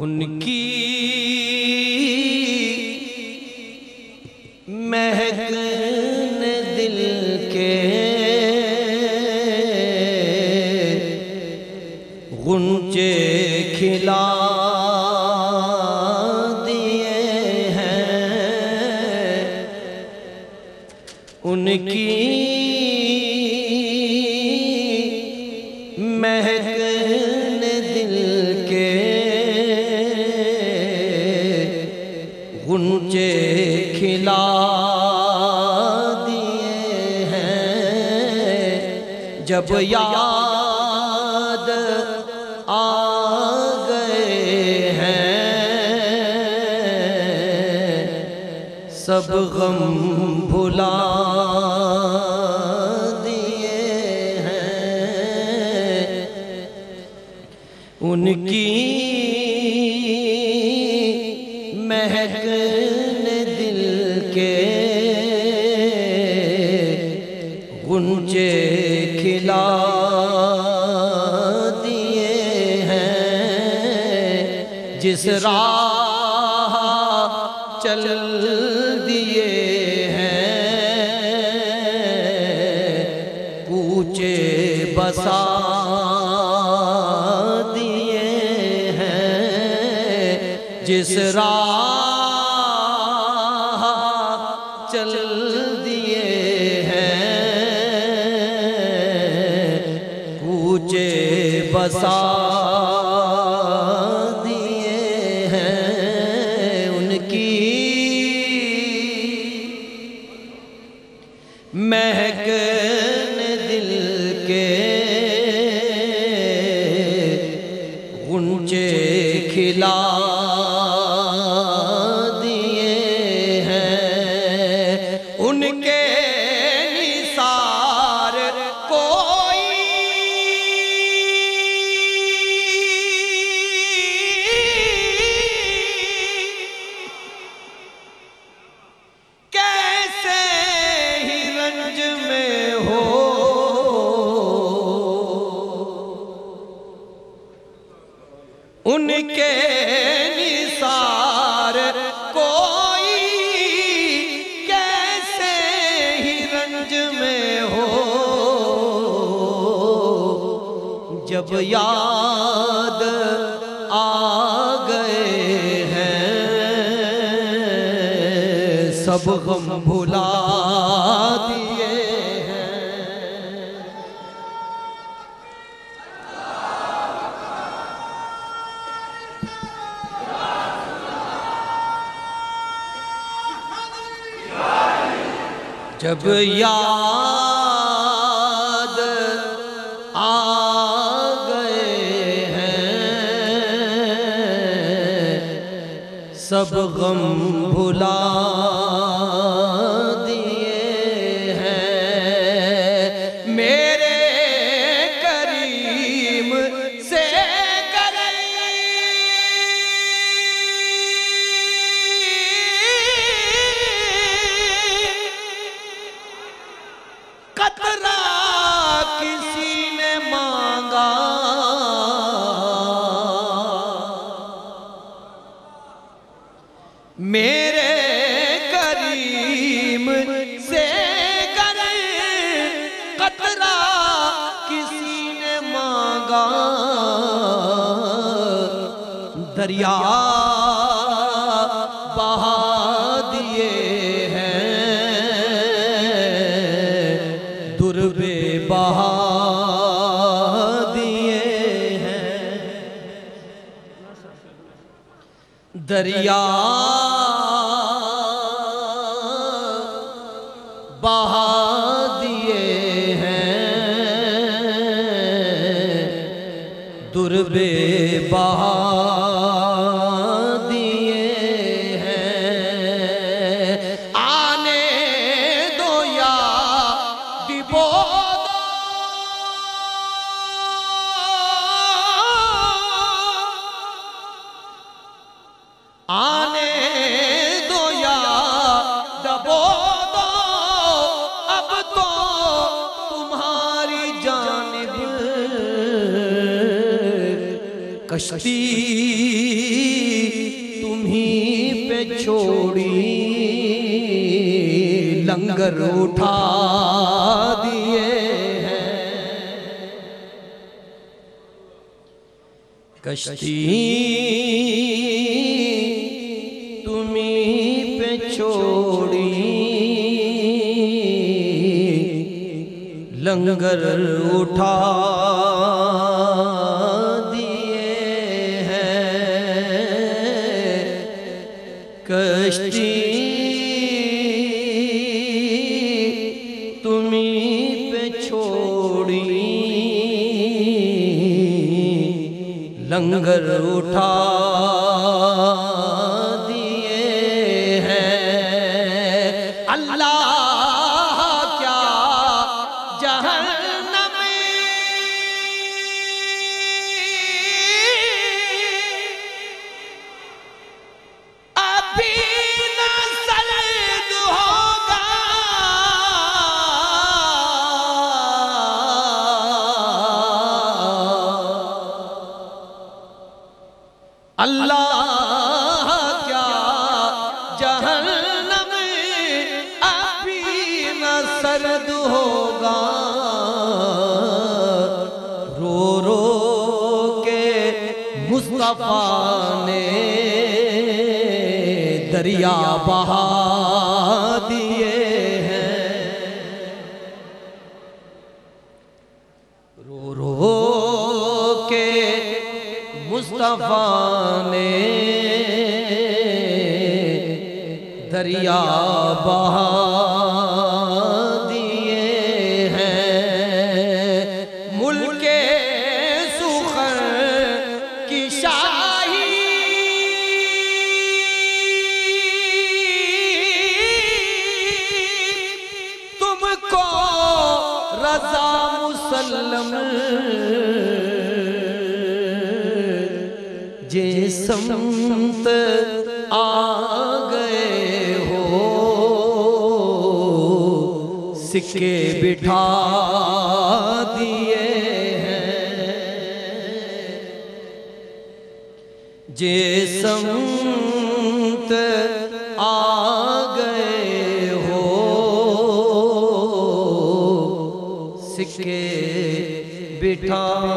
ان کی مہکن دل کے غنچے کھلا دیے ہیں۔ ان کی جب یاد آ گئے ہیں سب غم بھلا دیے ہیں۔ ان کی مہکن جس راہ چل دیے ہیں کوچے بسا دیے ہیں جس راہ چل دیے ہیں کوچے بسا کھلا ان کے نثار کوئی کیسے ہی رنج میں ہو؟ جب یاد آ گئے ہیں، سب غم بھلا جب یاد آ گئے ہیں سب غم بھلا دریا بہا دیے ہیں دربے بہا دیے ہیں۔ دریا بہا دیے ہیں دربے بہا کشتی تمہیں پہ چھوڑی لنگر اٹھا دیے کشتی تمہیں پہ چھوڑی لنگر اٹھا تمہیں پہ چھوڑی۔ لنگر اٹھا۔ اللہ کیا جہنم ابھی نہ سرد ہوگا۔ رو رو کے مصطفیٰ نے دریا بہا۔ مصطفیٰ نے دریا بہا دیے ہیں۔ ملک سخر کی شاہی۔ تم کو رضا مسلم سمت آ گئے ہو۔ سکے بٹھا دیے ہیں۔ جے سمت آ گئے ہو۔ سکے بٹھا